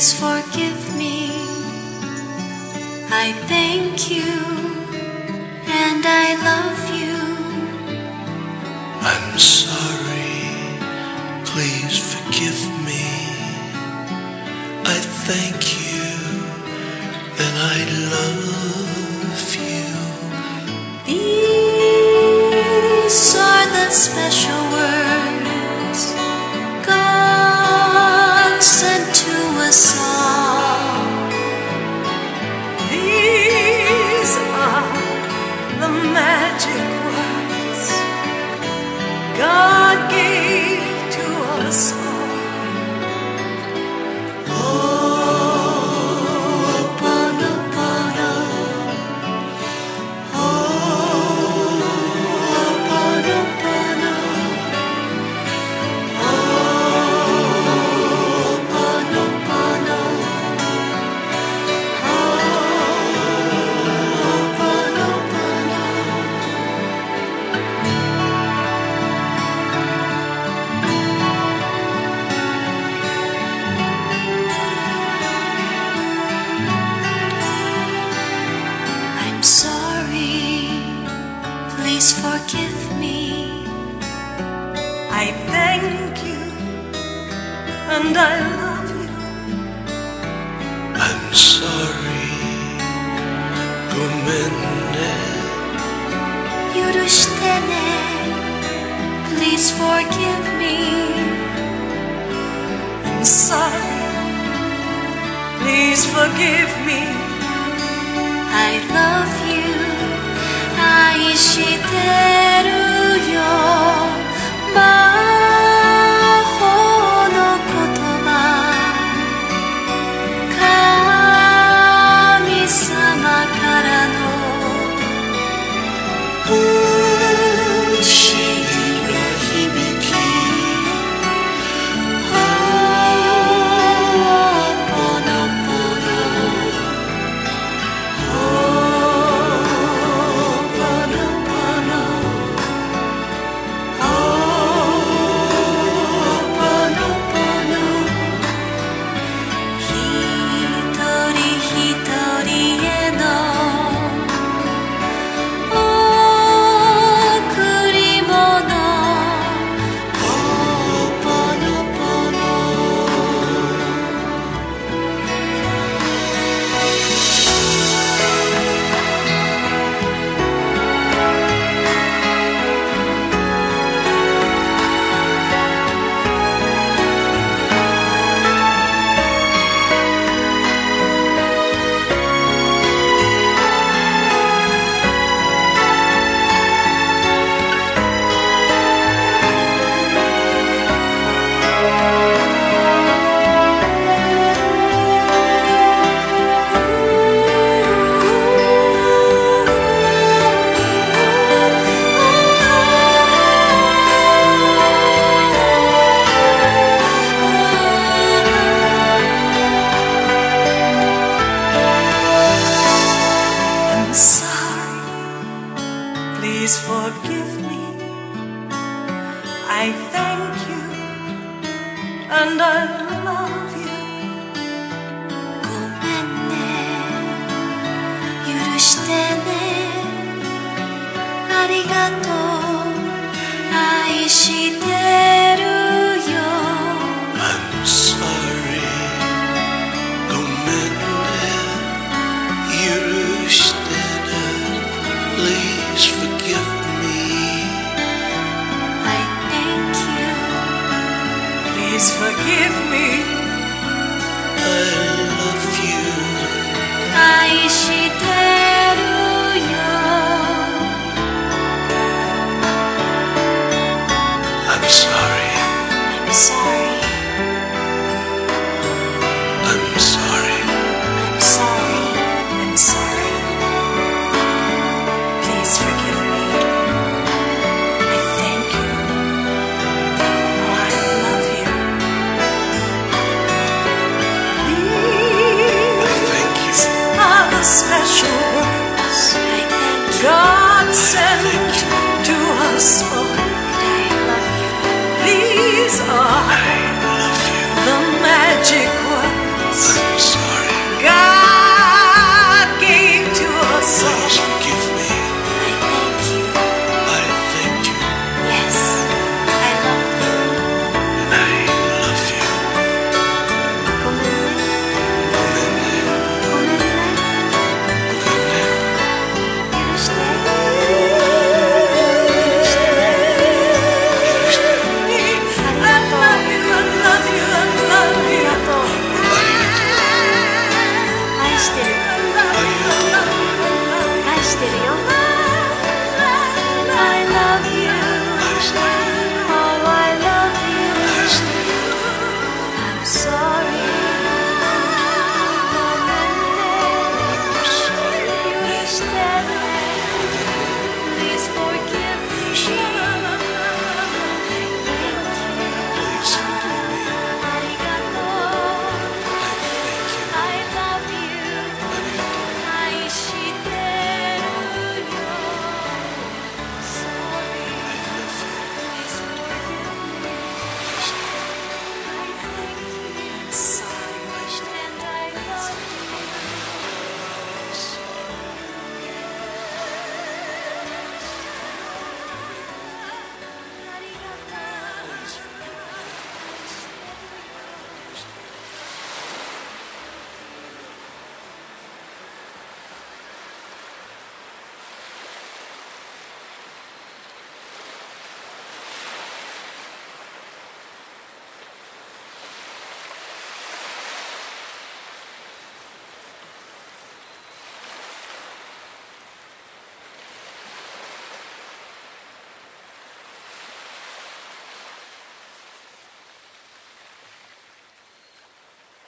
please forgive me. I thank you and I love you. I'm sorry, please forgive me. I thank you and I love you. These are the special words. Forgive me. I thank you and I love you. I'm sorry, gomenne. Yurushitene, please forgive me. I'm sorry, please forgive me. I love you. 愛してるよ」she did. special words God sent to us all. These are the magic